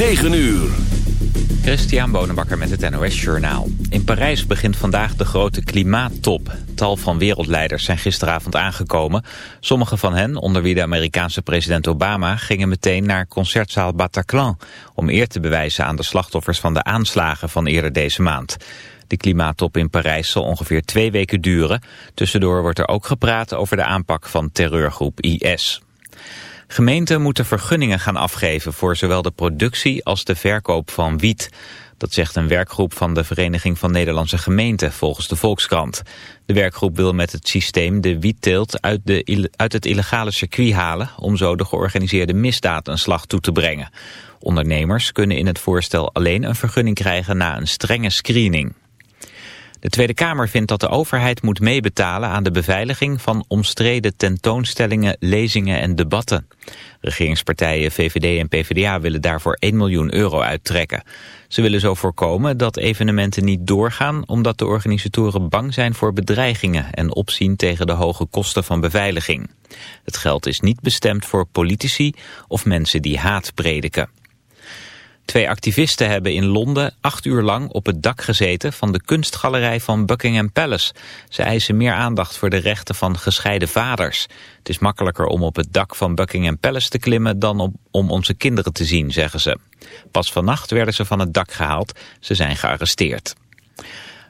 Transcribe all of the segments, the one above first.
9 uur. Christian Bonenbakker met het NOS Journaal. In Parijs begint vandaag de grote klimaattop. Tal van wereldleiders zijn gisteravond aangekomen. Sommige van hen, onder wie de Amerikaanse president Obama... gingen meteen naar concertzaal Bataclan... om eer te bewijzen aan de slachtoffers van de aanslagen van eerder deze maand. De klimaattop in Parijs zal ongeveer twee weken duren. Tussendoor wordt er ook gepraat over de aanpak van terreurgroep IS. Gemeenten moeten vergunningen gaan afgeven voor zowel de productie als de verkoop van wiet. Dat zegt een werkgroep van de Vereniging van Nederlandse Gemeenten volgens de Volkskrant. De werkgroep wil met het systeem de wietteelt uit, de, uit het illegale circuit halen... om zo de georganiseerde misdaad een slag toe te brengen. Ondernemers kunnen in het voorstel alleen een vergunning krijgen na een strenge screening. De Tweede Kamer vindt dat de overheid moet meebetalen aan de beveiliging van omstreden tentoonstellingen, lezingen en debatten. Regeringspartijen VVD en PvdA willen daarvoor 1 miljoen euro uittrekken. Ze willen zo voorkomen dat evenementen niet doorgaan omdat de organisatoren bang zijn voor bedreigingen en opzien tegen de hoge kosten van beveiliging. Het geld is niet bestemd voor politici of mensen die haat prediken. Twee activisten hebben in Londen acht uur lang op het dak gezeten van de kunstgalerij van Buckingham Palace. Ze eisen meer aandacht voor de rechten van gescheiden vaders. Het is makkelijker om op het dak van Buckingham Palace te klimmen dan om, om onze kinderen te zien, zeggen ze. Pas vannacht werden ze van het dak gehaald. Ze zijn gearresteerd.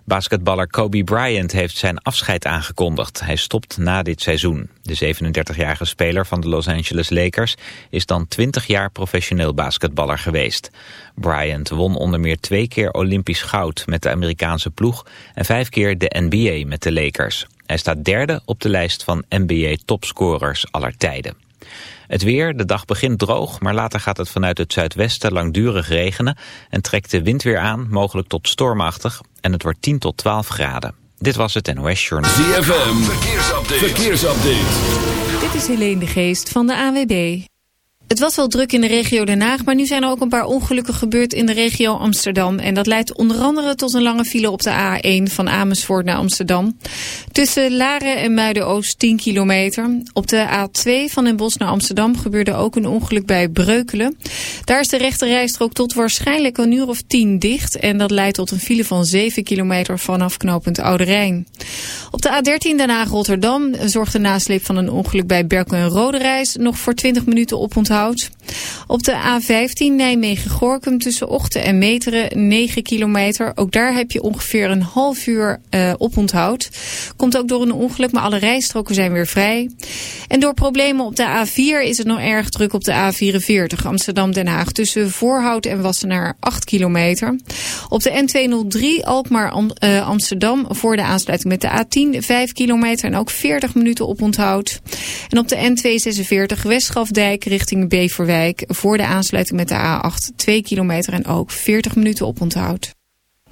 Basketballer Kobe Bryant heeft zijn afscheid aangekondigd. Hij stopt na dit seizoen. De 37-jarige speler van de Los Angeles Lakers is dan 20 jaar professioneel basketballer geweest. Bryant won onder meer twee keer Olympisch goud met de Amerikaanse ploeg en vijf keer de NBA met de Lakers. Hij staat derde op de lijst van NBA topscorers aller tijden. Het weer, de dag begint droog, maar later gaat het vanuit het zuidwesten langdurig regenen en trekt de wind weer aan, mogelijk tot stormachtig, en het wordt 10 tot 12 graden. Dit was het NOS Journal. ZFM, verkeersupdate. verkeersupdate. Dit is Helene de Geest van de AWB. Het was wel druk in de regio Den Haag, maar nu zijn er ook een paar ongelukken gebeurd in de regio Amsterdam. En dat leidt onder andere tot een lange file op de A1 van Amersfoort naar Amsterdam. Tussen Laren en Muiden-Oost 10 kilometer. Op de A2 van Den naar Amsterdam gebeurde ook een ongeluk bij Breukelen. Daar is de rechte rijstrook tot waarschijnlijk een uur of 10 dicht. En dat leidt tot een file van 7 kilometer vanaf knooppunt Oude Rijn. Op de A13 Den Haag-Rotterdam zorgt de nasleep van een ongeluk bij Berkel en Roderijs nog voor 20 minuten op. Out. Op de A15 Nijmegen-Gorkum tussen Ochten en Meteren 9 kilometer. Ook daar heb je ongeveer een half uur uh, oponthoud. Komt ook door een ongeluk, maar alle rijstroken zijn weer vrij. En door problemen op de A4 is het nog erg druk op de A44 Amsterdam-Den Haag. Tussen Voorhout en Wassenaar 8 kilometer. Op de N203 Alkmaar-Amsterdam voor de aansluiting met de A10 5 kilometer en ook 40 minuten oponthoud. En op de N246 Westgrafdijk richting Beverwijk voor de aansluiting met de A8 2 kilometer en ook 40 minuten op onthoud.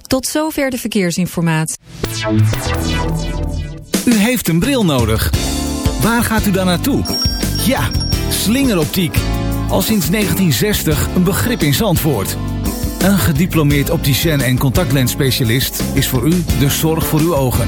Tot zover de verkeersinformatie. U heeft een bril nodig. Waar gaat u dan naartoe? Ja, slingeroptiek. Al sinds 1960 een begrip in Zandvoort. Een gediplomeerd opticien en contactlensspecialist is voor u de zorg voor uw ogen.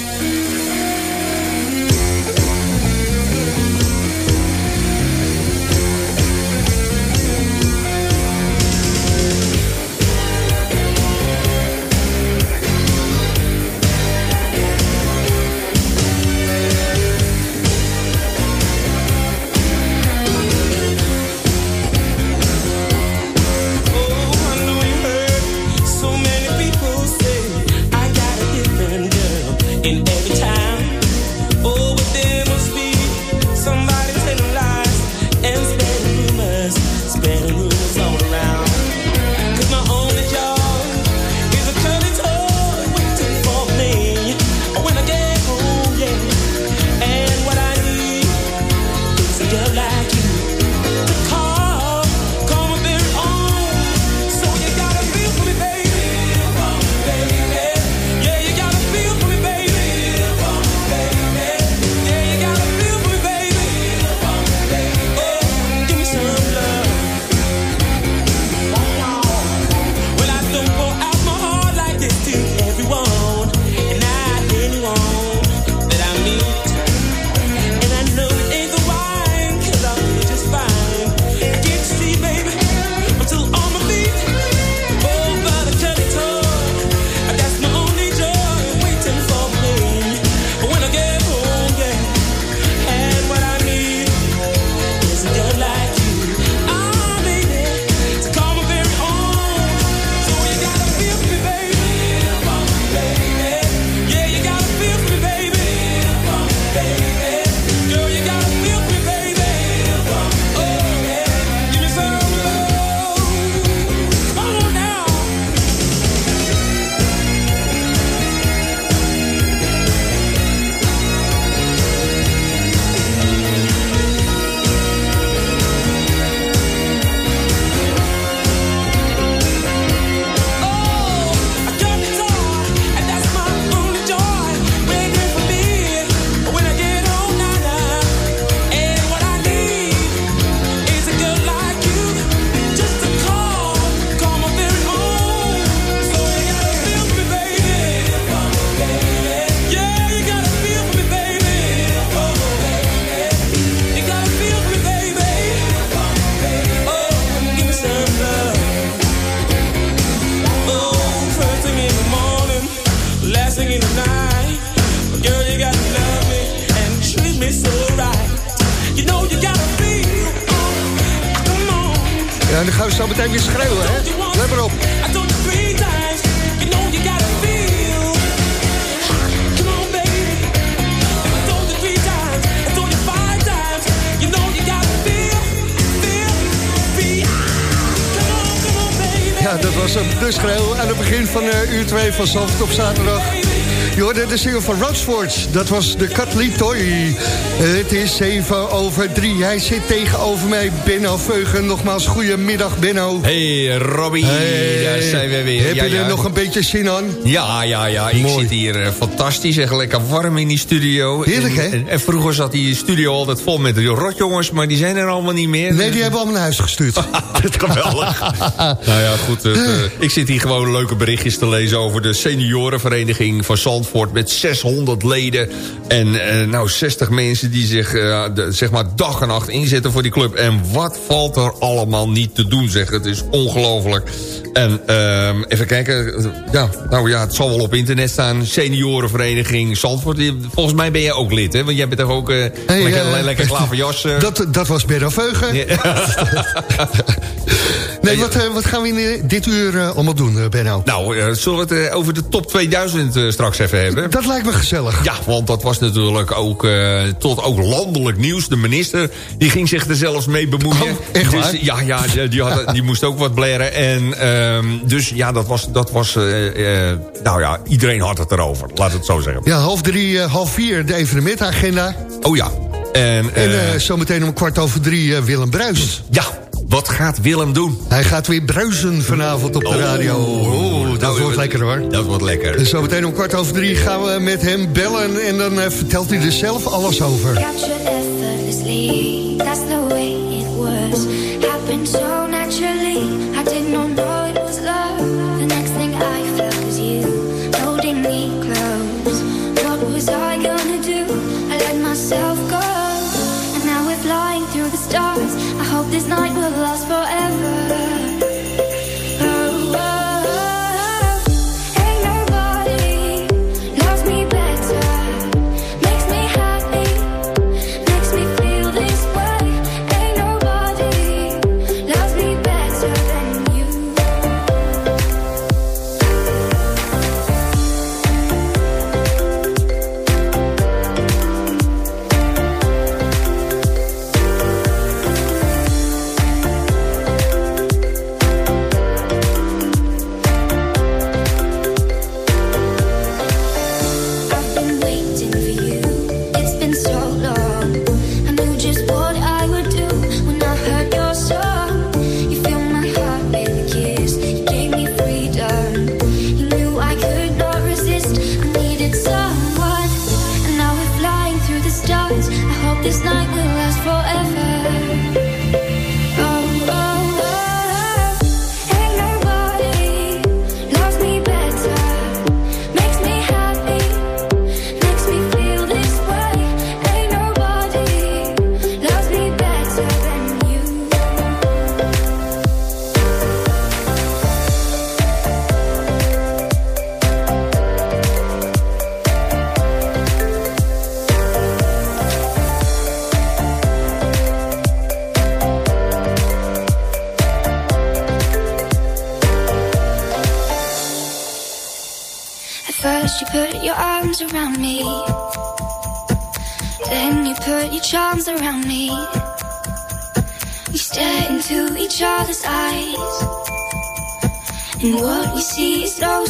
And every time van Zandvoort op zaterdag. Hoorde de single van Rodsford. Dat was de Cutley Toy. Het is 7 over 3. Hij zit tegenover mij, Benno Veugen. Nogmaals, goedemiddag, Benno. Hey, Robbie. Hey. Daar zijn we weer. Heb je er nog een beetje zin aan? Ja, ja, ja. Ik zit hier uh, fantastisch. Echt lekker warm in die studio. Heerlijk, hè? En, en, vroeger zat die studio altijd vol met rotjongens. Maar die zijn er allemaal niet meer. Nee, die hebben allemaal naar huis gestuurd. Dat geweldig. nou ja, goed. Het, uh, ik zit hier gewoon leuke berichtjes te lezen over de seniorenvereniging van Zandvoort. Met 600 leden. En uh, nou, 60 mensen die zich de, zeg maar dag en nacht inzetten voor die club. En wat valt er allemaal niet te doen, zeg. Het is ongelooflijk. En uh, even kijken. Ja, nou ja, het zal wel op internet staan. Seniorenvereniging Zandvoort. Volgens mij ben jij ook lid, hè? Want jij bent toch ook uh, hey, lekker, lekker klaverjas. Uh... Dat, dat was Berno Veugen. Ja. nee, wat, wat gaan we in dit uur allemaal doen, Benno? Nou, zullen we het over de top 2000 straks even hebben? Dat lijkt me gezellig. Ja, want dat was natuurlijk ook tot ook landelijk nieuws. De minister die ging zich er zelfs mee bemoeien. Oh, echt waar? Dus, ja, ja die, had, die moest ook wat blaren. En um, dus ja, dat was... Dat was uh, uh, nou ja, iedereen had het erover. Laat het zo zeggen. Ja, half drie, half vier de evenementagenda. Oh ja. En, en zometeen om kwart over drie Willem Bruis. Ja, wat gaat Willem doen? Hij gaat weer bruisen vanavond op de oh, radio. Oh, dat nou, wordt lekker hoor. Dat wordt lekker. Dus zometeen om kwart over drie gaan we met hem bellen... en dan uh, vertelt hij er zelf alles over. Capture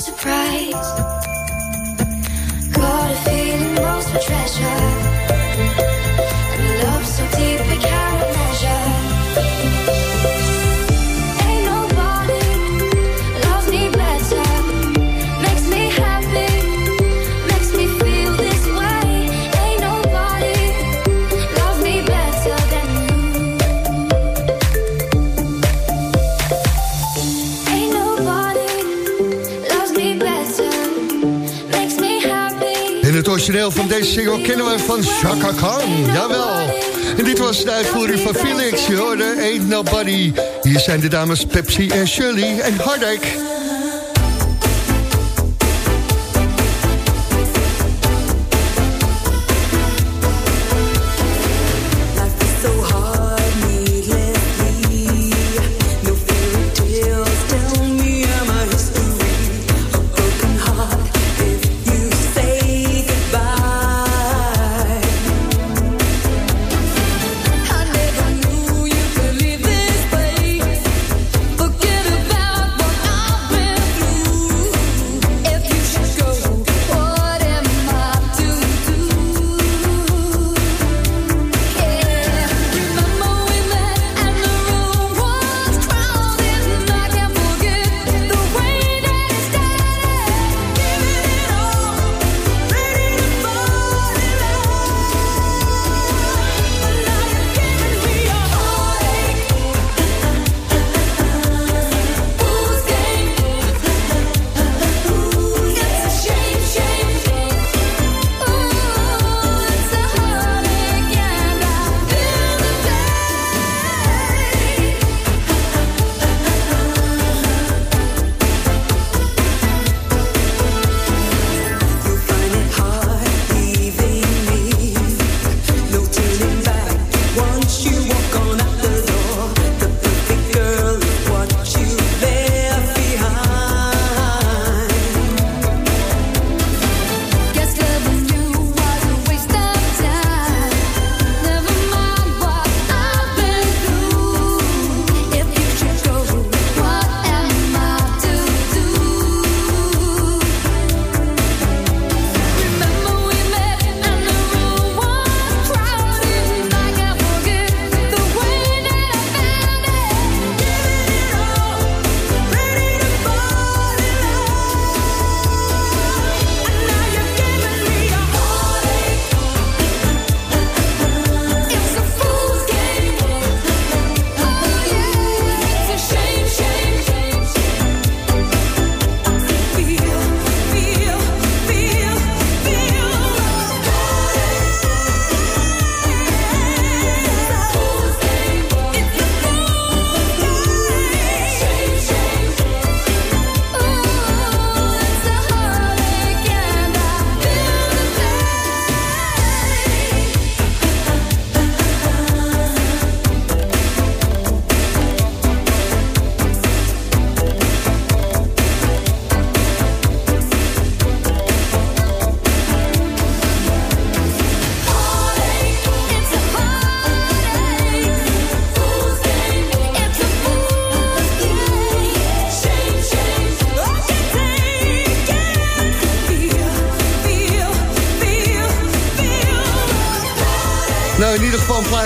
surprise. Origineel van deze single kennen we van Chaka Khan. Jawel. En dit was de uitvoering van Felix. Je hoorde Ain't Nobody. Hier zijn de dames Pepsi en Shirley en Hardek.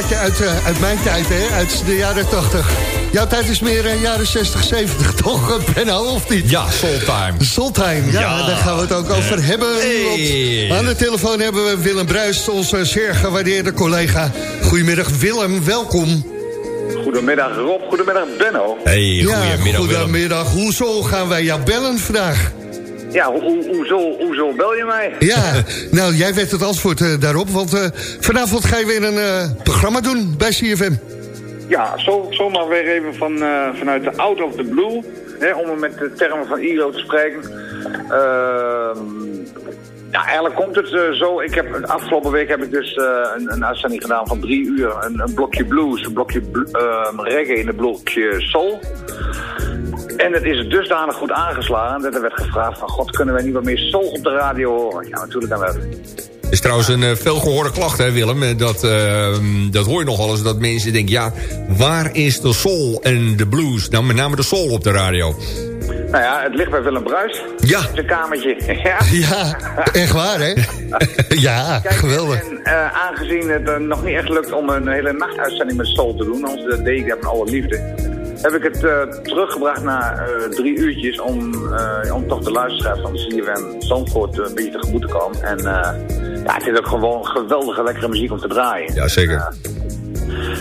Plaatje uit, uh, uit mijn tijd, hè? uit de jaren 80. Jouw tijd is meer uh, jaren 60, 70, toch, Benno, of niet? Ja, Soultime. Soultime, ja, ja, daar gaan we het ook over hebben. Hey. Aan de telefoon hebben we Willem Bruist, onze zeer gewaardeerde collega. Goedemiddag, Willem, welkom. Goedemiddag Rob, goedemiddag Benno. Hey, ja, goedemiddag Goedemiddag, hoezo gaan wij jou bellen vandaag? Ja, ho hoezo, hoezo bel je mij? Ja, nou jij weet het antwoord uh, daarop, want uh, vanavond ga je weer een uh, programma doen bij CFM. Ja, zo, zomaar weer even van, vanuit de out of the blue, hè, om met de termen van ILO te spreken. Ehm, ja, eigenlijk komt het uh, zo. Ik heb, afgelopen week heb ik dus uh, een, een, uitzending gedaan van drie uur. Een, blokje blues, een blokje uh, reggae en een blokje soul. En het is dusdanig goed aangeslagen dat er werd gevraagd van... God, kunnen wij niet wat meer soul op de radio horen? Ja, natuurlijk dan wel. Het is trouwens een uh, veelgehoorde klacht, hè Willem? Dat, uh, dat hoor je nogal eens, dat mensen denken... ja, waar is de soul en de blues? Nou, met name de soul op de radio. Nou ja, het ligt bij Willem Bruis. Ja. Zijn kamertje. ja. ja, echt waar, hè? ja, Kijk, geweldig. En uh, aangezien het uh, nog niet echt lukt om een hele nachtuitzending met Soul te doen... ons dat deed ik met alle liefde... heb ik het uh, teruggebracht naar drie uurtjes... om, om toch de luisteraars van de CFM Zandvoort een beetje tegemoet te komen. En ja, het is ook gewoon geweldige, lekkere muziek om te draaien. Ja, zeker.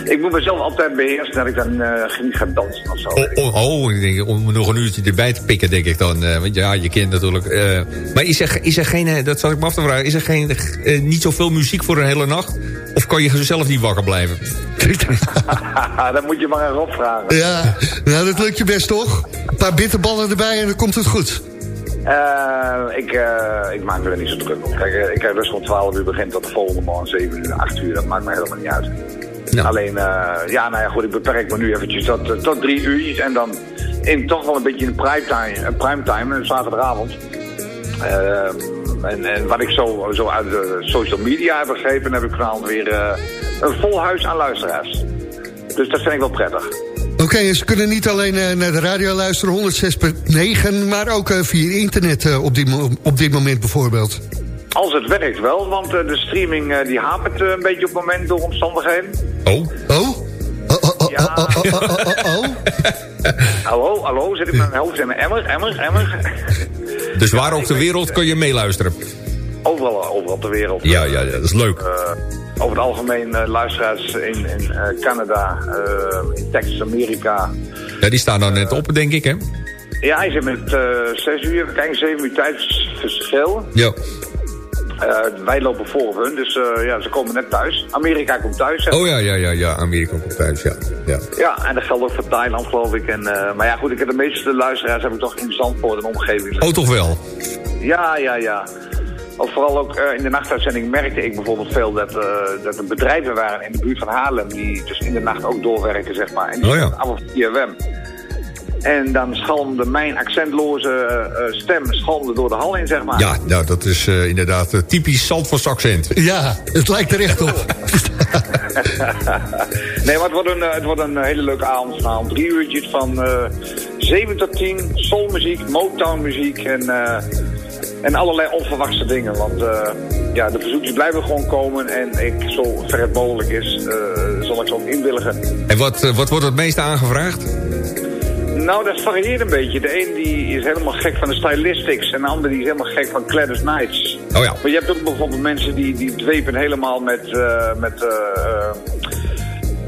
Ik moet mezelf altijd beheersen dat ik dan uh, niet ga dansen of zo. Oh, oh, oh, ik denk, om nog een uurtje erbij te pikken, denk ik dan. Uh, want ja, je kent natuurlijk... Uh, maar is er, is er geen, dat zal ik me af te vragen... is er geen, niet zoveel muziek voor een hele nacht? Of kan je zelf niet wakker blijven? dat moet je maar erop vragen. Ja, nou dat lukt je best toch? Een paar bitterballen erbij en dan komt het goed. Uh, ik, uh, ik maak me er niet zo druk op. Kijk, ik heb dus van 12 uur begint tot de volgende morgen 7 uur, 8 uur. Dat maakt me helemaal niet uit. Nou. Alleen, ja, nou ja, goed, ik beperk me nu eventjes tot, tot drie uurtjes. En dan in toch wel een beetje in primetime, primetime een zaterdagavond. en, en wat ik zo, zo uit de social media heb begrepen, heb ik vanavond weer een vol huis aan luisteraars. Dus dat vind ik wel prettig. Oké, okay, ze kunnen niet alleen uh, naar de radio luisteren, 106.9, maar ook uh, via internet uh, op, die op dit moment bijvoorbeeld. Als het werkt wel, want de streaming die hapert een beetje op het moment door omstandigheden. Oh? Oh? Oh, oh, oh, ja. oh, oh, oh, oh, oh. hallo, hallo, zit ik met mijn hoofd in mijn emmer, emmer, emmer. Dus waar op de wereld kun je meeluisteren? Overal, overal op de wereld. Ja, ja, ja dat is leuk. Over het algemeen uh, luisteraars in, in uh, Canada, uh, in Texas, Amerika. Ja, die staan dan net op, denk ik, hè? Ja, hij zit met zes uur, kijk, zeven uur tijdsverschil. Ja. wij lopen voor hun, dus ja, ze komen net thuis. Amerika komt thuis. Hè? Oh ja, ja, ja, ja, Amerika komt thuis, ja. Ja, ja en dat geldt ook voor Thailand, geloof ik. En, maar ja, goed, ik heb de meeste luisteraars heb ik toch in Zandvoort en omgeving. Oh, toch wel? Ja, ja, ja. Of vooral ook uh, in de nachtuitzending merkte ik bijvoorbeeld veel dat, uh, dat er bedrijven waren in de buurt van Haarlem... die dus in de nacht ook doorwerken, zeg maar. En die oh ja. af op IFM. En dan schalmde mijn accentloze uh, stem schalmde door de hal in, zeg maar. Ja, nou, dat is inderdaad typisch Zandvoorts accent. Ja, het lijkt er echt op. nee, maar het wordt, een, het wordt een hele leuke avond vanavond. Drie uurtjes van 7 tot 10, soulmuziek, Motown muziek en... En allerlei onverwachte dingen. Want uh, ja, de verzoekjes blijven gewoon komen. En ik, zo ver het mogelijk is, uh, zal ik ze ook inwilligen. En wat, uh, wat wordt het meeste aangevraagd? Nou, dat varieert een beetje. De een die is helemaal gek van de stylistics. En de ander die is helemaal gek van Gladys Knights. Oh ja. Maar je hebt ook bijvoorbeeld mensen die, die dwepen helemaal met... met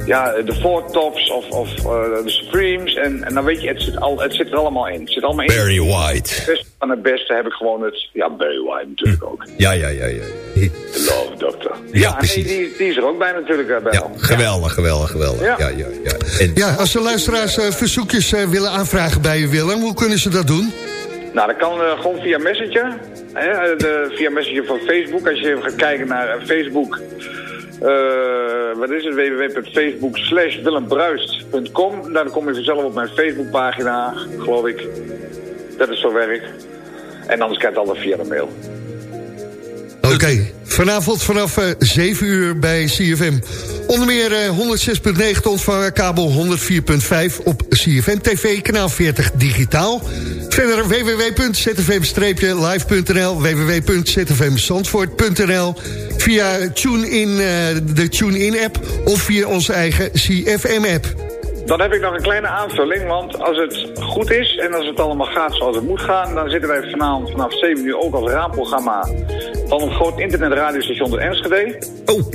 ja, de Four Tops of, of uh, de Supremes. En, en dan weet je, het zit, al, het zit er allemaal in. Het zit allemaal in. Barry White. Het beste van het beste heb ik gewoon het... Ja, Barry White natuurlijk ook. Ja, ja, ja. ja. The Love Doctor. Ja, ja precies. Nee, die, die is er ook bij natuurlijk. Uh, bij ja, geweldig, geweldig, geweldig. Ja, ja, ja. ja. En... ja als de luisteraars uh, verzoekjes uh, willen aanvragen bij je Willem, hoe kunnen ze dat doen? Nou, dat kan uh, gewoon via Messenger. Hè, de, via Messenger van Facebook. Als je even gaat kijken naar Facebook... Uh, wat is het? www.facebook slash. Dan kom je vanzelf op mijn Facebookpagina, geloof ik. Dat is zo werk. En anders je het via de mail. Oké, okay. vanavond vanaf uh, 7 uur bij CFM. Onder meer uh, 106.9 te ontvangen, kabel 104.5 op CFM TV, kanaal 40 digitaal. Verder www.zfm-live.nl, www.zfmzandvoort.nl via TuneIn, uh, de TuneIn-app of via onze eigen CFM-app. Dan heb ik nog een kleine aanvulling, want als het goed is en als het allemaal gaat zoals het moet gaan... dan zitten wij vanavond vanaf 7 uur ook als raamprogramma van een groot internetradiostation de Enschede. Oh.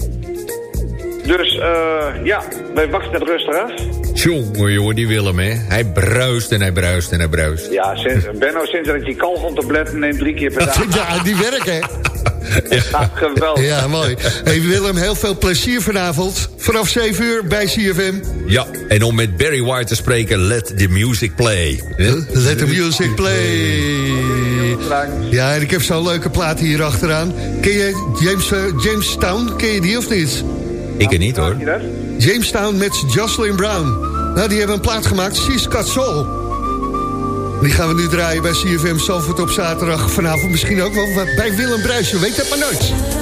Dus uh, ja, wij wachten het rustig af. Jongen, jongen, die Willem, hè. Hij bruist en hij bruist en hij bruist. Ja, sinds, Benno, sinds dat ik die kalgontabletten neem drie keer per dag. Ja, die werken, hè. Ja, geweldig. Ja, mooi. Hey Willem, heel veel plezier vanavond. Vanaf 7 uur bij CFM. Ja, en om met Barry White te spreken, let the music play. Let the music play. Ja, en ik heb zo'n leuke plaat hier achteraan. Ken je James, uh, Jamestown? Ken je die of niet? Ik ken niet hoor. Jamestown met Jocelyn Brown. Nou, die hebben een plaat gemaakt, She's Got Soul. Die gaan we nu draaien bij CFM Salford op zaterdag. Vanavond misschien ook wel bij Willem Bruijs. weet het maar nooit.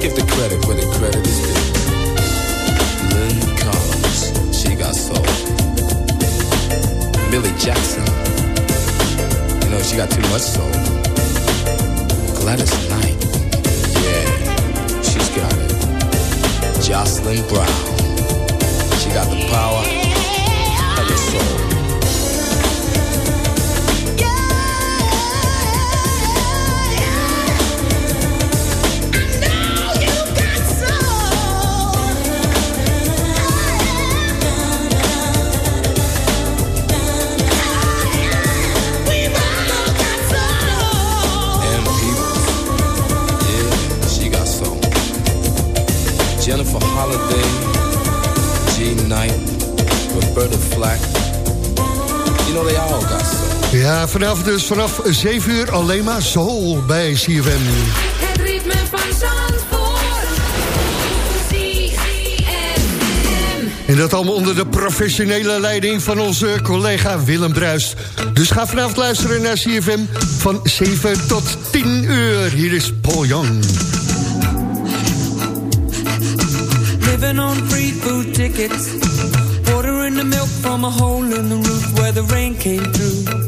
Give the credit where the credit is due. Lynn Collins, she got soul. Millie Jackson, you know she got too much soul. Gladys Knight, yeah, she's got it. Jocelyn Brown, she got the power of the soul. Ja, vanavond dus vanaf 7 uur alleen maar soul bij CFM. Het ritme van En dat allemaal onder de professionele leiding van onze collega Willem Bruist. Dus ga vanavond luisteren naar CFM van 7 tot 10 uur. Hier is Paul Young. living on free food tickets. Watering the milk from a hole in the roof where the rain came through.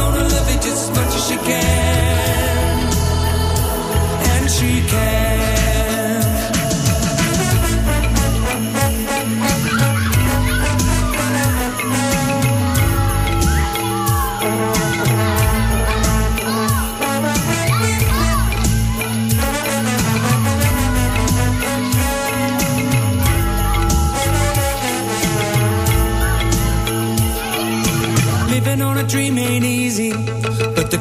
gonna love you just as much as she can. And she can.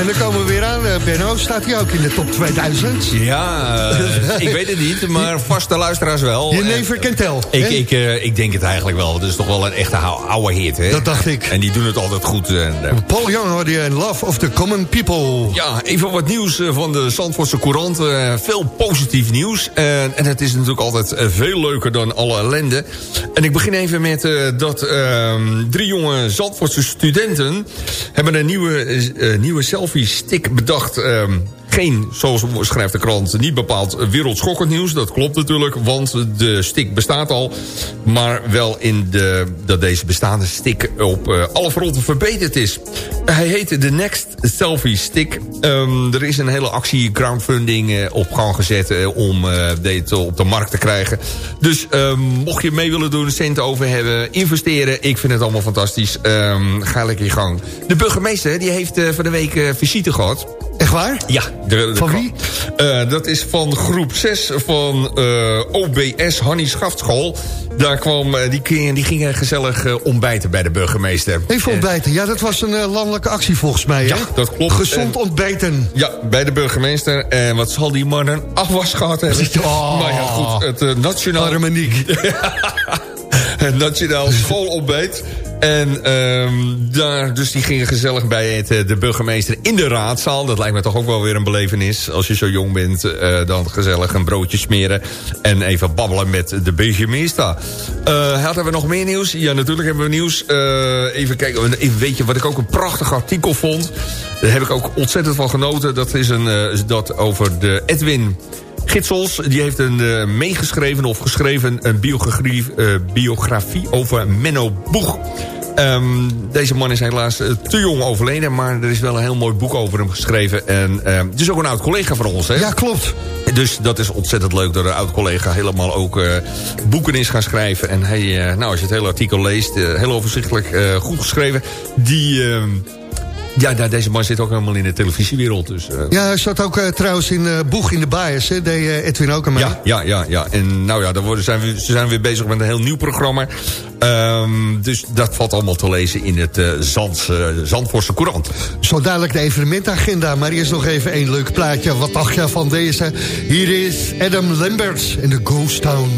En dan komen we weer aan, eh, Benno. Staat hij ook in de top 2000? Ja, eh, ik weet het niet, maar vaste luisteraars wel. Je never can tell. Ik, ik, eh, ik denk het eigenlijk wel. Het is toch wel een echte oude hit, hè? Dat dacht ik. En die doen het altijd goed. En, eh, Paul Young hoorde je in Love of the Common People. ja, even wat nieuws eh, van de Zandvoortse Courant. Eh, veel positief nieuws. En en het is natuurlijk altijd eh, veel leuker dan alle ellende. En ik begin even met eh, dat ehm, drie jonge Zandvoortse studenten... hebben een nieuwe, eh, eh, nieuwe selfie-stick bedacht... ehm, geen, zoals schrijft de krant, niet bepaald wereldschokkend nieuws. Dat klopt natuurlijk, want de stick bestaat al. Maar wel in de, dat deze bestaande stick op eh, alle fronten verbeterd is. Hij heet de Next Selfie Stick. Ehm, er is een hele actie crowdfunding eh, op gang gezet... eh, om dit op de markt te krijgen. Dus ehm, mocht je mee willen doen, centen over hebben, investeren... ik vind het allemaal fantastisch. Ehm, ga lekker je gang. De burgemeester die heeft van de week visite gehad... Echt waar? Ja. De, de Van wie? Eh, dat is van groep 6 van eh, OBS Hannie Schaftschool. Daar kwam, eh, die, die, die gingen gezellig ontbijten bij de burgemeester. Even ontbijten. Ja, dat was een landelijke actie volgens mij, hè? Ja, dat klopt. Gezond En- ontbijten. Ja, bij de burgemeester. En wat zal die man een afwas gehad hebben? Oh. Maar ja, goed. Het nationaal... Armeniek. het nationaal schoolontbijt. En ehm, daar, dus die gingen gezellig bij het, eh, de burgemeester in de raadzaal. Dat lijkt me toch ook wel weer een belevenis. Als je zo jong bent, eh, dan gezellig een broodje smeren. En even babbelen met de burgemeester. Eh hadden we nog meer nieuws? Ja, natuurlijk hebben we nieuws. Eh, even kijken, weet je wat ik ook een prachtig artikel vond? Daar heb ik ook ontzettend van genoten. Dat is een, dat over de Edwin... Gitsels, die heeft een eh, meegeschreven of geschreven... een biografie, eh, biografie over Menno Boeg. Ehm, deze man is helaas eh, te jong overleden... maar er is wel een heel mooi boek over hem geschreven. En ehm, het is ook een oud collega van ons, hè? Ja, klopt. Dus dat is ontzettend leuk dat een oud collega helemaal ook boeken is gaan schrijven. En hij, nou, als je het hele artikel leest, eh, heel overzichtelijk goed geschreven. Die, ehm, ja, nou, deze man zit ook helemaal in de televisiewereld. Dus, eh, Ja, hij zat ook eh, trouwens in eh, Boeg in de Bias, hè? Deed Edwin ook aan mij. Ja, ja, ja, ja. En nou ja, dan worden, zijn we, ze zijn weer bezig met een heel nieuw programma. Ehm, dus dat valt allemaal te lezen in het eh Zands, eh, Zandvoortse Courant. Zo dadelijk de evenementagenda, maar eerst nog even één leuk plaatje. Wat dacht je van deze? Hier is Adam Lambert in de Ghost Town.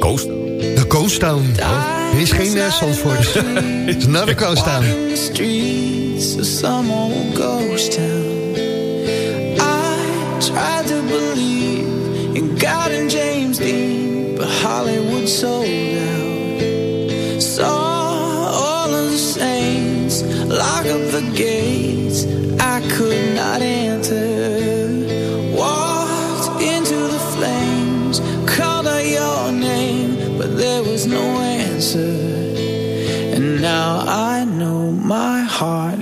Ghost? De Ghost Town. Er is geen uh, Zandvoort. Het is naar de Ghost Town. So, some old ghost town. I tried to believe in God and James Dean, but Hollywood sold it.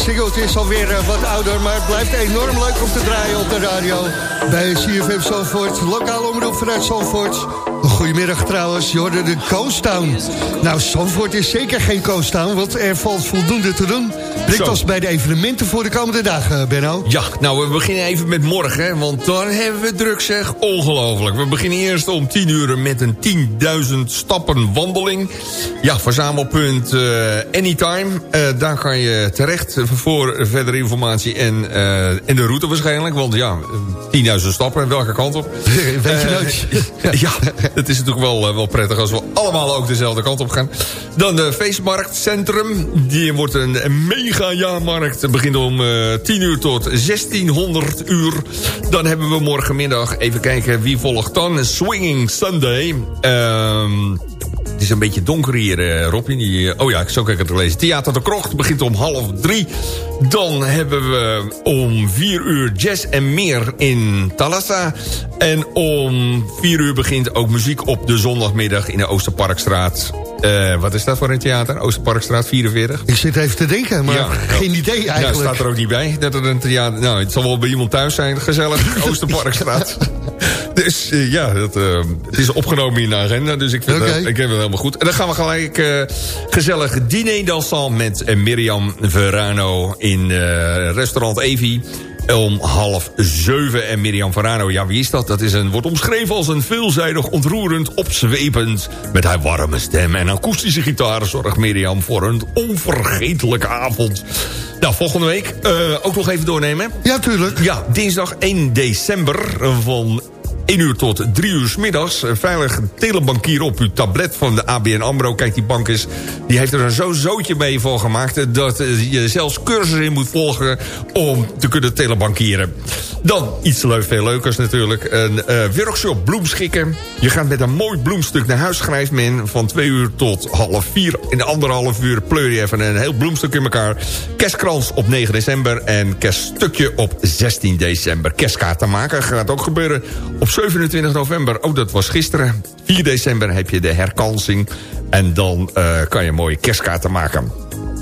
Singeltje is alweer eh, wat ouder, maar het blijft enorm leuk om te draaien op de radio. Bij CFM Zandvoort, lokale omroep vanuit Zandvoort. Goedemiddag trouwens, je hoorde de Coast Town. Nou, Zandvoort is zeker geen Coast Town, want er valt voldoende te doen. Ons bij de evenementen voor de komende dagen, Benno. Ja, nou, we beginnen even met morgen, hè, want dan hebben we druk zeg. Ongelooflijk. We beginnen eerst om 10 uur met een 10.000 stappen wandeling. Ja, verzamelpunt eh, Anytime. Eh, daar kan je terecht voor verdere informatie en, eh, en de route waarschijnlijk. Want ja, 10.000 stappen, welke kant op? Weet je Eh, nooit. ja, het is natuurlijk wel, eh, wel prettig als we allemaal ook dezelfde kant op gaan. Dan de feestmarktcentrum. Die wordt een, mega jaarmarkt. Het begint om eh 10 uur tot 1600 uur. Dan hebben we morgenmiddag, even kijken wie volgt dan. Swinging Sunday. Ehm... Het is een beetje donker hier, eh, Robin. Die, eh, oh ja, zo kan ik het lezen. Theater de Krocht begint om half drie. Dan hebben we om vier uur jazz en meer in Thalassa. En om vier uur begint ook muziek op de zondagmiddag in de Oosterparkstraat. Eh, wat is dat voor een theater? Oosterparkstraat 44? Ik zit even te denken, maar Ja, geen idee Ja, eigenlijk. staat er ook niet bij. Dat het een theater... Nou, het zal wel bij iemand thuis zijn. Gezellig. Oosterparkstraat. Dus ja, dat, eh, het is opgenomen in de agenda. Dus ik vind, dat, ik vind het helemaal goed. En dan gaan we gelijk eh, gezellig diner dansant met Mirjam Verano in restaurant Evi. Om half zeven. En Mirjam Verano, ja wie is dat? Dat is een, wordt omschreven als een veelzijdig, ontroerend, opzwepend... met haar warme stem en akoestische gitaar... zorgt Mirjam voor een onvergetelijke avond. Nou, volgende week ook nog even doornemen. Ja, tuurlijk. Ja, dinsdag 1 december van 1 uur tot 3 uur middags. Veilig telebankier op uw tablet van de ABN AMRO. Kijk, die bank is, die heeft er een zo zootje mee voor gemaakt... dat je zelfs cursussen in moet volgen om te kunnen telebankieren. Dan iets leuk, veel leukers natuurlijk. Een uh, workshop bloemschikken. Je gaat met een mooi bloemstuk naar huis, schrijft men... van 2 uur tot half 4. In de anderhalf uur pleur je even een heel bloemstuk in elkaar. Kerstkrans op 9 december en kerststukje op 16 december. Kerstkaarten maken gaat ook gebeuren op 27 november. Oh, dat was gisteren. 4 december heb je de herkansing. En dan uh, kan je mooie kerstkaarten maken.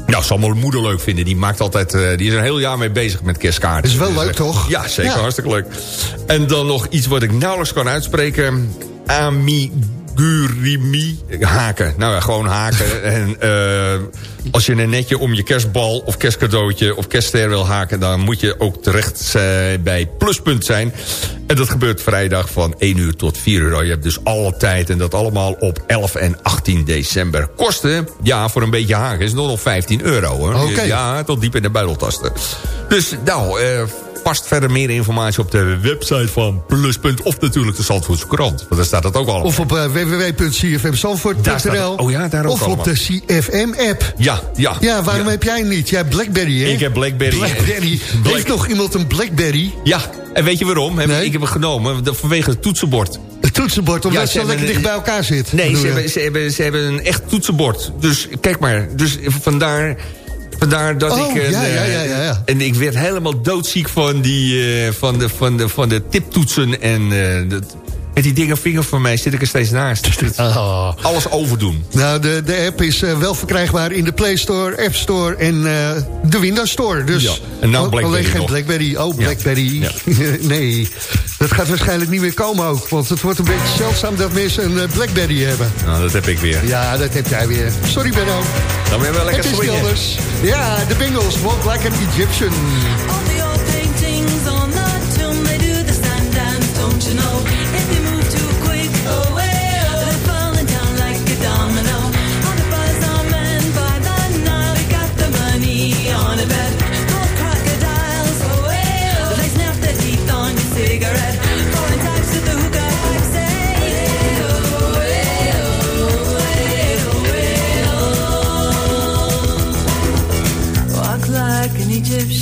Nou, zal mijn moeder leuk vinden. Die, maakt altijd, uh, die is er een heel jaar mee bezig met kerstkaarten. Is wel leuk, toch? Ja, zeker. Ja. Hartstikke leuk. En dan nog iets wat ik nauwelijks kan uitspreken. Amigurumi haken. Nou ja, gewoon haken. en uh, als je een netje om je kerstbal of kerstcadeautje of kerstster wil haken... dan moet je ook terecht bij Pluspunt zijn. En dat gebeurt vrijdag van 1 uur tot 4 uur. Je hebt dus alle tijd en dat allemaal op 11 en 18 december. Kosten, ja, voor een beetje haken is nog 15 euro. Hoor. Okay. Ja, tot diep in de buideltasten. Dus nou... Uh, vast verder meer informatie op de website van Pluspunt... of natuurlijk de Zandvoortse krant. Want daar staat het ook allemaal. Of op uh, www.cfmzandvoort.nl. Oh ja, daar ook Of allemaal. op de CFM-app. Ja, ja. Ja, waarom ja. heb jij niet? Jij hebt Blackberry, hè? Ik heb Blackberry. Blackberry. Black... Heeft nog iemand een Blackberry? Ja, en weet je waarom? Nee. Ik heb hem genomen vanwege het toetsenbord. Het toetsenbord, omdat ja, zo lekker dicht bij elkaar zit. Nee, ze hebben, ze, hebben, ze hebben een echt toetsenbord. Dus kijk maar, dus vandaar... Vandaar dat oh, ik... Ja, ja, ja, ja, ja. En ik werd helemaal doodziek van, die, uh, van, de, van, de, van de tiptoetsen. En uh, dat, met die dingen vinger van mij zit ik er steeds naast. Oh. Alles overdoen. Nou, de, de app is uh, wel verkrijgbaar in de Play Store, App Store en uh, de Windows Store. Dus ja. en nou Blackberry alleen geen nog. Blackberry. Oh, Blackberry. Ja. nee, dat gaat waarschijnlijk niet meer komen ook. Want het wordt een beetje zeldzaam dat mensen een uh, Blackberry hebben. Nou, dat heb ik weer. Ja, dat heb jij weer. Sorry, Benno. Dan ben je wel lekker Het is anders. Ja, de Bengals, Walk Like an Egyptian. Like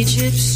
like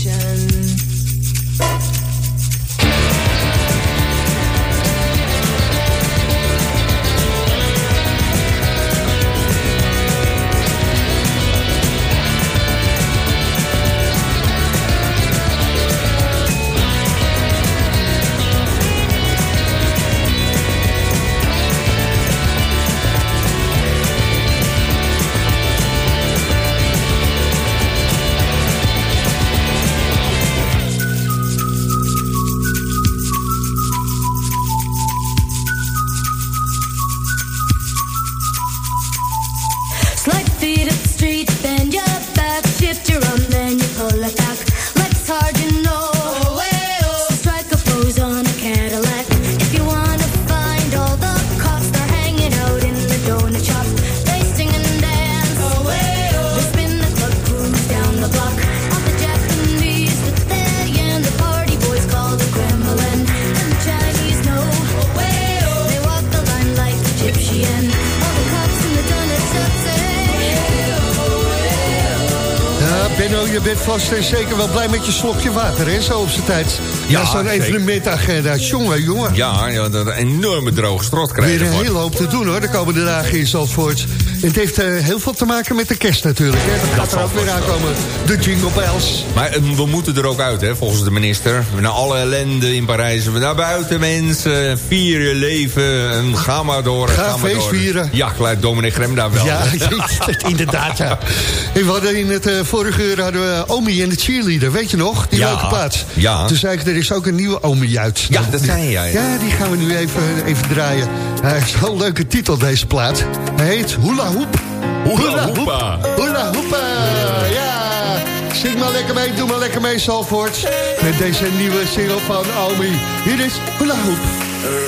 en zeker wel blij met je slokje water, hè? Zo op zijn tijd. Ja, Ja, zo'n evenementagenda. Jongen, jongen. Ja, ja, dat een enorme droge strot Weer krijgen. een van. hele hoop te doen hoor, de komende dagen in Zandvoort. Het heeft eh, heel veel te maken met de kerst natuurlijk. Hè. Dat gaat er ook weer aankomen. De Jingle Bells. Maar eh, we moeten er ook uit, hè, volgens de minister. Na alle ellende in Parijs. Naar buiten, mensen. Vier je leven. en Ga maar door. Ga maar feest door. vieren. Ja, gelijk Dominic Grem daar wel. Ja, inderdaad ja. En we hadden in het eh, vorige uur hadden we Omi en de cheerleader. Weet je nog? Die Ja. leuke plaats. Ja. Toen zei ik, er is ook een nieuwe Omi uit. Ja, dat zei jij. Ja, die gaan we nu even, even draaien. Hij heeft zo'n leuke titel, deze plaat. Hij heet Hula Hoop. Hula Hoopa. Hula Hoopa, ja. Zing maar lekker mee, doe maar lekker mee, Salford. Met deze nieuwe single van Omi. Hier is Hula Hoop.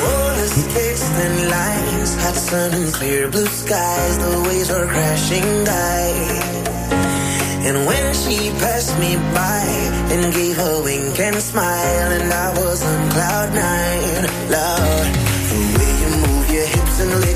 Roller skates and lines, hot sun and clear blue skies. The waves are crashing by. And when she passed me by and gave a wink and smile, and I was on cloud nine, Lord, the way you move your hips and lips,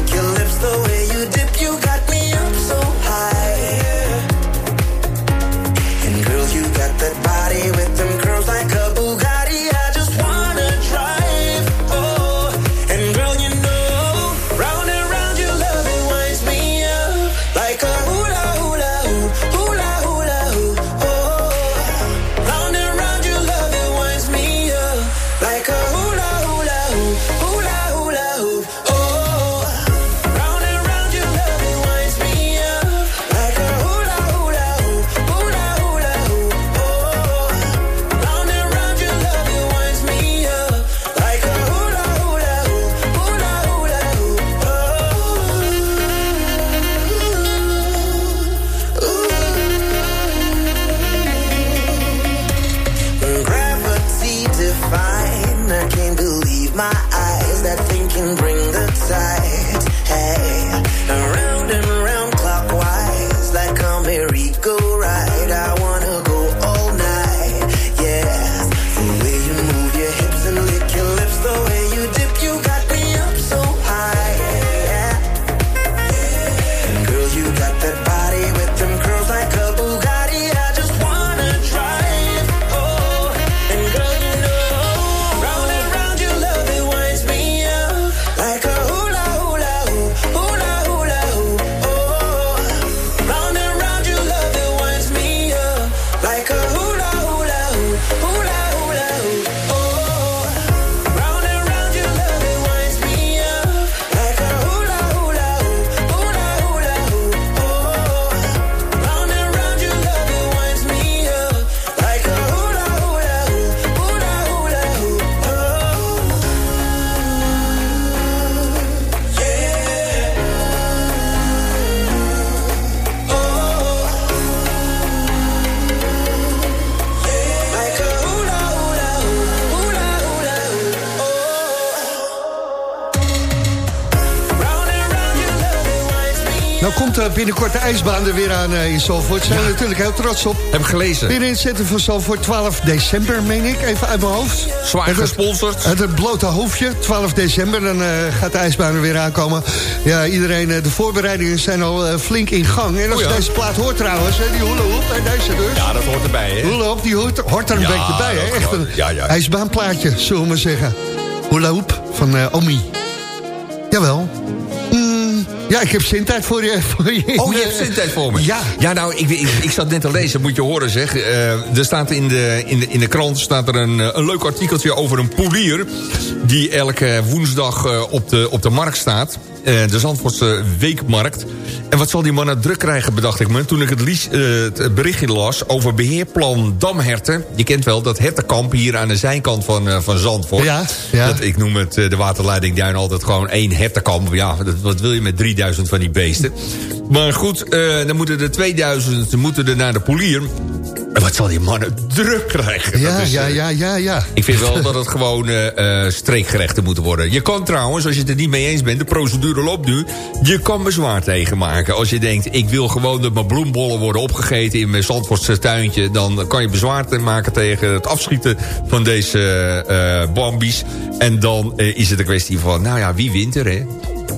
komt binnenkort de ijsbaan er weer aan eh, in Zalvoort. Zijn we natuurlijk heel trots op. Heb ik gelezen. Weer in het centrum van Zalvoort, 12 december, meen ik. Even uit mijn hoofd. Zwaar Het- gesponsord. Het, het blote hoofdje, 12 december, dan eh, gaat de ijsbaan er weer aankomen. Ja, iedereen, eh, de voorbereidingen zijn al flink in gang. En als Oh je ja. deze plaat hoort trouwens, hè, die hoop, en deze dus. Ja, dat hoort erbij, hè? Hula hoop, die hoort, hoort er een Ja, beetje bij, hè. Echt een Ja, ja. ijsbaanplaatje, zullen we maar zeggen. Hoop van Omi. Jawel. Ja, ik heb zintijd voor je. Voor je Oh, je hebt zendtijd voor me. Ja. Ja, nou, ik, ik, ik zat net te lezen, moet je horen zeg. Eh, er staat in de, in, de, in de krant staat er een, eh, een leuk artikeltje over een poelier... die elke woensdag eh, op, de, op de markt staat. Eh, de Zandvoortse Weekmarkt. En wat zal die man nou druk krijgen, bedacht ik me... toen ik het, lies, eh, het berichtje las over beheerplan Damherten. Je kent wel dat hertenkamp hier aan de zijkant van, eh, van Zandvoort. Ja, ja. Dat, ik noem het de waterleiding Duin altijd gewoon één hertenkamp. Ja, dat, wat wil je met 3000 van die beesten? Maar goed, dan moeten er 2000 moeten er naar de polier. En wat zal die mannen druk krijgen? Ja, Dat is, ja, eh, ja, ja, ja. Ik vind wel dat het gewoon eh, streekgerechten moeten worden. Je kan trouwens, als je het er niet mee eens bent... de procedure loopt nu... je kan bezwaar tegen maken. Als je denkt, ik wil gewoon dat mijn bloembollen worden opgegeten... in mijn Zandvoortse tuintje... dan kan je bezwaar maken tegen het afschieten van deze eh, bambies. En dan is het een kwestie van, nou ja, wie wint er, hè?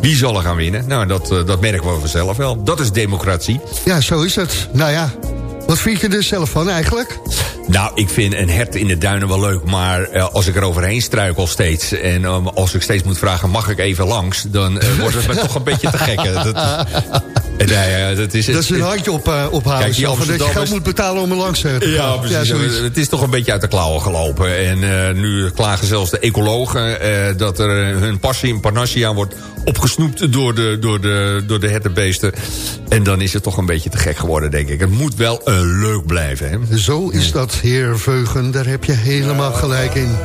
Wie zal er gaan winnen? Nou, dat, dat merken we vanzelf wel. Dat is democratie. Ja, zo is het. Nou ja, Wat vind je er zelf van eigenlijk? Nou, ik vind een hert in de duinen wel leuk. Maar eh, als ik er overheen struikel steeds... en um, als ik steeds moet vragen, mag ik even langs... dan uh, wordt het me toch een beetje te gek. Dat, nee, dat, is, dat is een handje op, uh. Kijk, zo, dat je geld moet betalen om er langs te gaan. Ja, precies. Ja, het is toch een beetje uit de klauwen gelopen. En nu klagen zelfs de ecologen... dat er hun passie in Parnassia wordt opgesnoept door de, door, de, door de hertenbeesten. En dan is het toch een beetje te gek geworden, denk ik. Het moet wel leuk blijven, hè? Zo is dat, heer Veugen. Daar heb je helemaal gelijk in.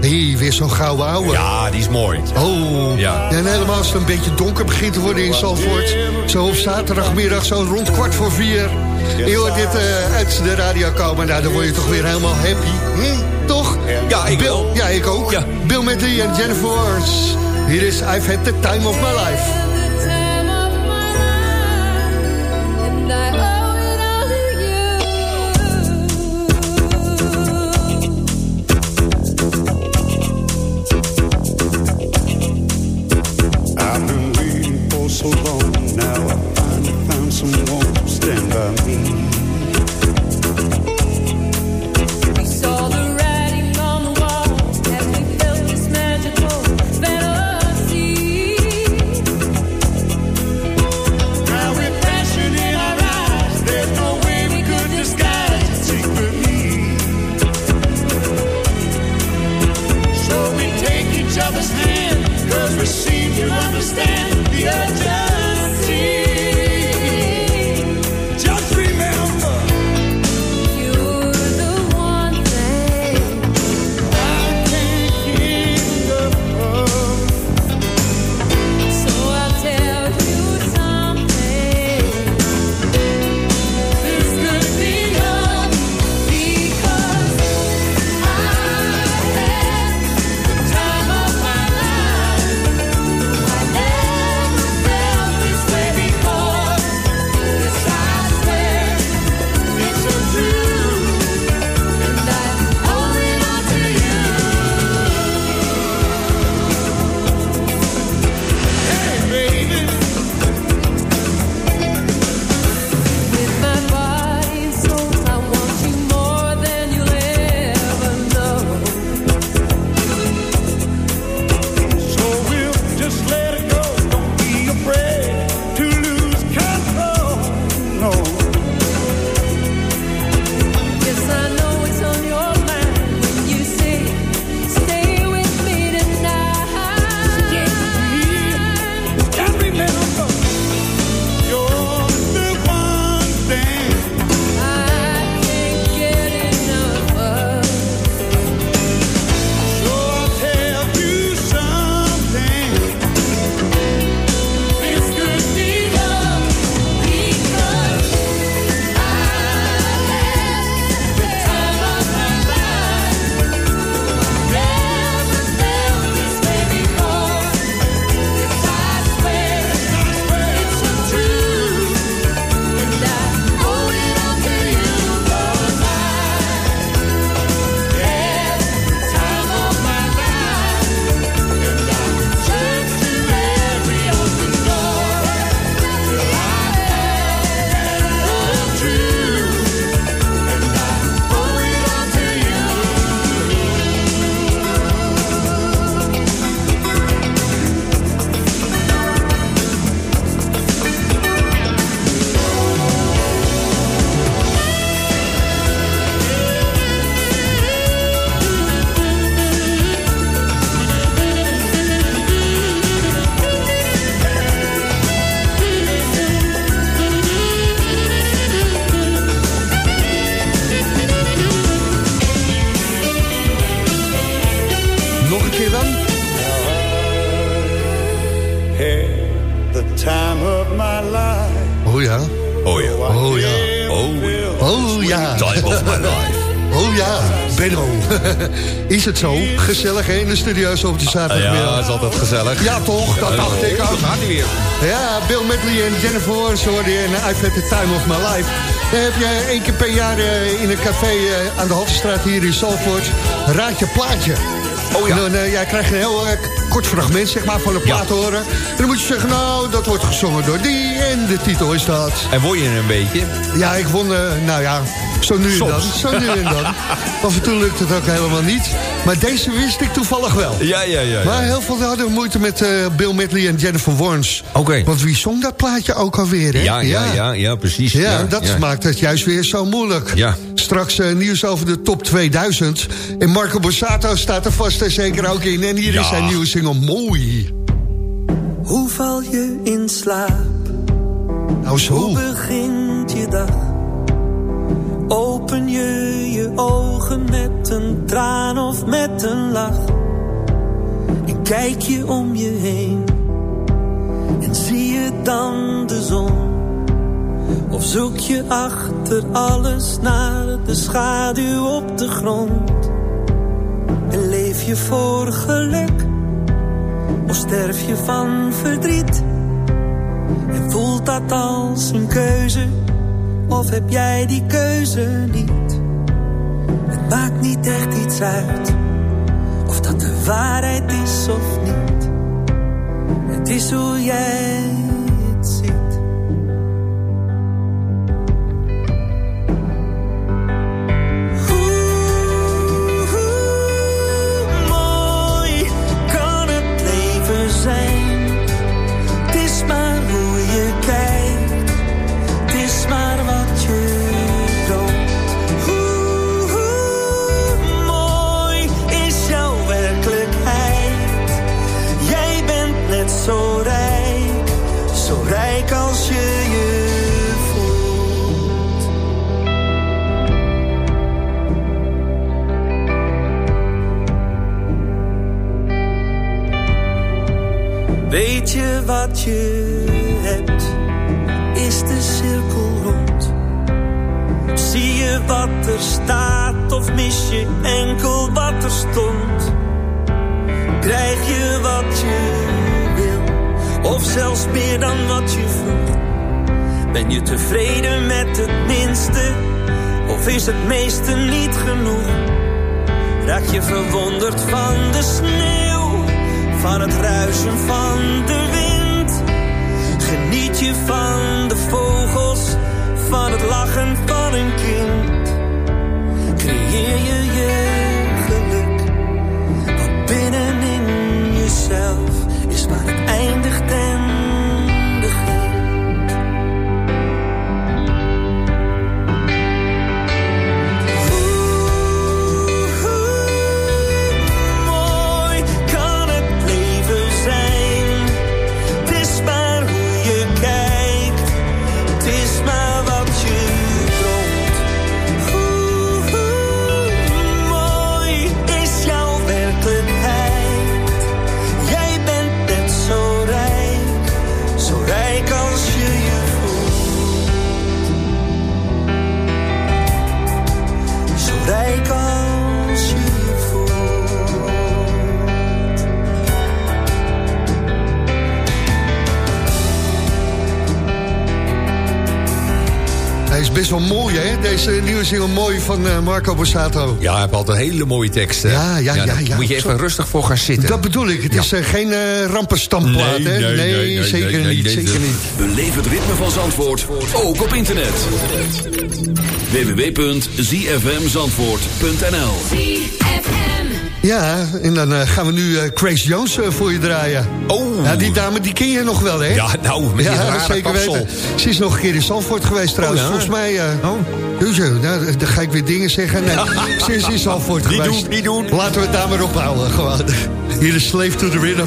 Hé, hey, weer zo'n gouden ouwe. Ja, die is mooi. Oh, ja. En helemaal als het een beetje donker begint te worden in Zalvoort. Zo op zaterdagmiddag, zo rond kwart voor vier. Je hoort dit uh, uit de radio komen. Nou, dan word je toch weer helemaal happy. Hé, toch? Ja, ik Bill. Ja, ik ook. Ja. Bill Medley en Jennifer. Hier is I've had the time of my life. So long. Now I finally found someone to stand by me is het zo? Gezellig hè, in de studio's op de zaterdagmiddag. Ja, is altijd gezellig. Ja, toch? Dat dacht ik ook. Dat gaat niet weer. Ja, Bill Medley en Jennifer Warnes hoorde je en I've had the time of my life. Dan heb je één keer per jaar eh, in een café eh, aan de Hofstraat hier in Zalvoort. Raad je plaatje. Oh ja. En dan eh, ja, krijg je een heel kort fragment zeg maar, van de plaat horen. En dan moet je zeggen, nou, dat wordt gezongen door die en de titel is dat. En won je een beetje? Ja, ik won, eh, nou ja, zo nu en dan. Zo nu en dan. Af en toe lukt het ook helemaal niet. Maar deze wist ik toevallig wel. Ja, ja, ja. ja. Maar heel veel hadden moeite met eh, Bill Medley en Jennifer Warnes. Oké. Want wie zong dat plaatje ook alweer, hè? Ja, ja, ja, ja, precies. Ja, dat maakt het juist weer zo moeilijk. Ja. Straks eh, nieuws over de top 2000. En Marco Borsato staat er vast en zeker ook in. En hier Ja. is zijn nieuwe single Mooi. Hoe val je in slaap? Nou zo. Hoe begint je dag? Je je ogen met een traan of met een lach? En kijk je om je heen? En zie je dan de zon? Of zoek je achter alles naar de schaduw op de grond? En leef je voor geluk? Of sterf je van verdriet? En voelt dat als een keuze? Of heb jij die keuze niet? Het maakt niet echt iets uit Of dat de waarheid is of niet. Het is hoe jij je wat je hebt? Is de cirkel rond? Zie je wat er staat of mis je enkel wat er stond? Krijg je wat je wil of zelfs meer dan wat je voelt? Ben je tevreden met het minste of is het meeste niet genoeg? Raak je verwonderd van de sneeuw, van het ruisen van de? Geniet je van de vogels, van het lachen van een kind? Creëer je je geluk, want binnenin jezelf is waar is best wel mooi, hè? Deze nieuwe single mooi van eh, Marco Borsato. Ja, hij heeft altijd hele mooie teksten. Ja, ja, ja, ja. Moet je even Zo- rustig voor gaan zitten. Dat bedoel ik. Het is eh, geen eh rampenstampplaat, Nee, hè? nee, nee, nee, zeker niet. nee, zeker nee. niet. Beleef het ritme van Zandvoort, ook op internet. www.zfmzandvoort.nl Ja, en dan eh, gaan we nu eh, Grace Jones eh, voor je draaien. Oh. Ja, die dame die ken je nog wel, hè? Ja, nou, met die ja, rare zeker kapsel. weten. Ze is nog een keer in Zandvoort geweest trouwens. ja? Volgens mij... Oh. Dus, nou, dan ga ik weer dingen zeggen. Nee, ze is in Zandvoort Niet geweest. doen, niet doen. Laten we het daar maar op houden. Gewoon. Hier is Slave to the Rhythm.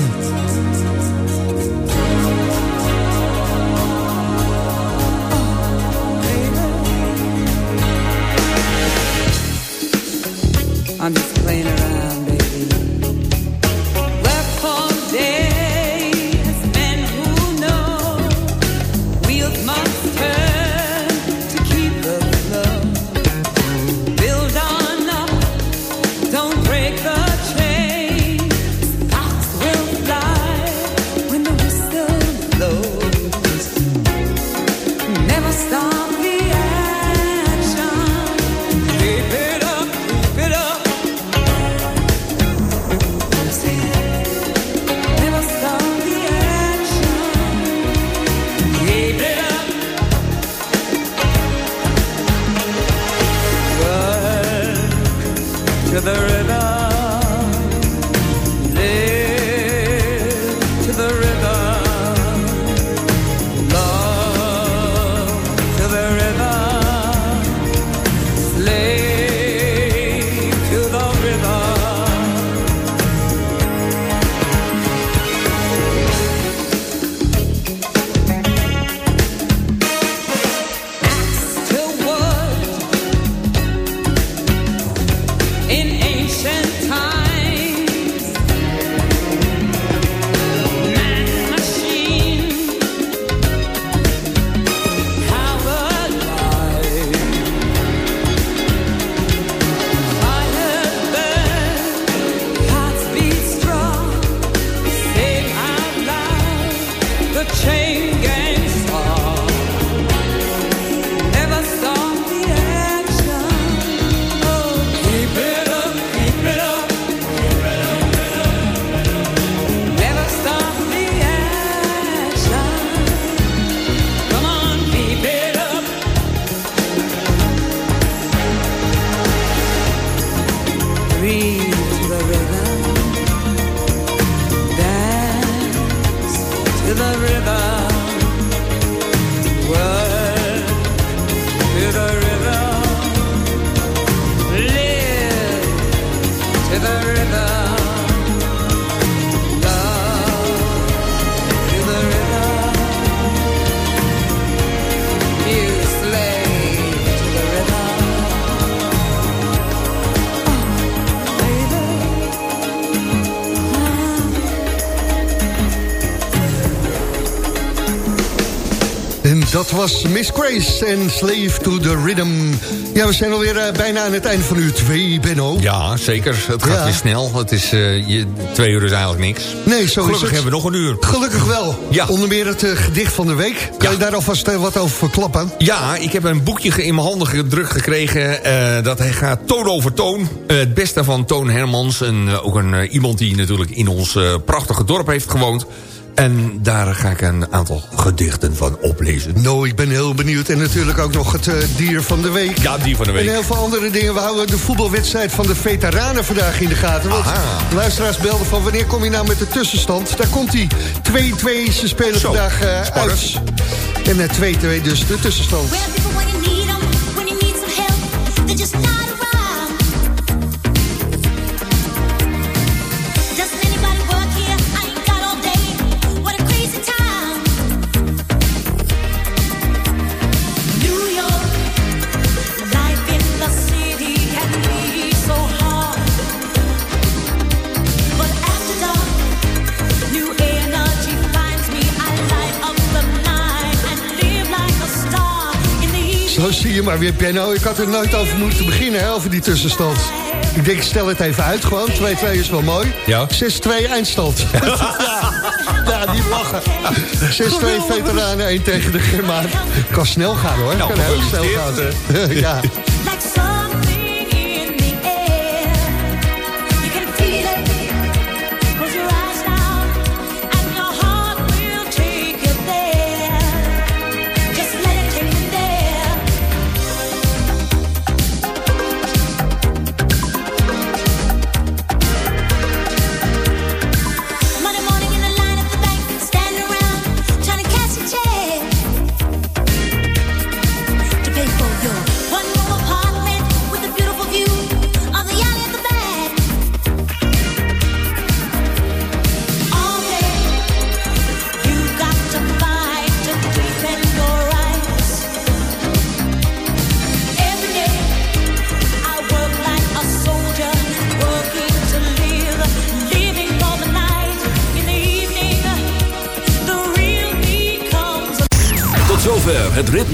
sing. Dat was Miss Grace en Slave to the Rhythm. Ja, we zijn alweer eh, bijna aan het einde van uur 2, Benno. Ja, zeker. Het gaat Ja. weer snel. Het is, eh, je, twee uur is eigenlijk niks. Nee, zo is Gelukkig hebben we nog een uur. Gelukkig wel. Ja. Onder meer het eh, gedicht van de week. Kan je daar alvast wat over verklappen? Ja, ik heb een boekje in mijn handen gedrukt gekregen. dat hij gaat toon over toon. Het beste van Toon Hermans. En, ook een, iemand die natuurlijk in ons prachtige dorp heeft gewoond. En daar ga ik een aantal gedichten van oplezen. Nou, ik ben heel benieuwd. En natuurlijk ook nog het eh, dier van de week. Ja, dier van de En week. heel veel andere dingen. We houden de voetbalwedstrijd van de veteranen vandaag in de gaten. Want Aha. luisteraars belden van wanneer kom je nou met de tussenstand? Daar komt hij. 2-2. Ze spelen Zo, vandaag eh, uit. En eh, 2-2 dus de tussenstand. Maar weer, Benno. Ik had er nooit over moeten beginnen, hè, over die tussenstand. Ik denk, ik stel het even uit gewoon. 2-2 is wel mooi. Ja. 6-2 eindstand. ja. ja, niet lachen. 6-2 veteranen, 1 tegen de Germaan. Kan snel gaan, hoor. Nou, kan heel snel gaan. ja.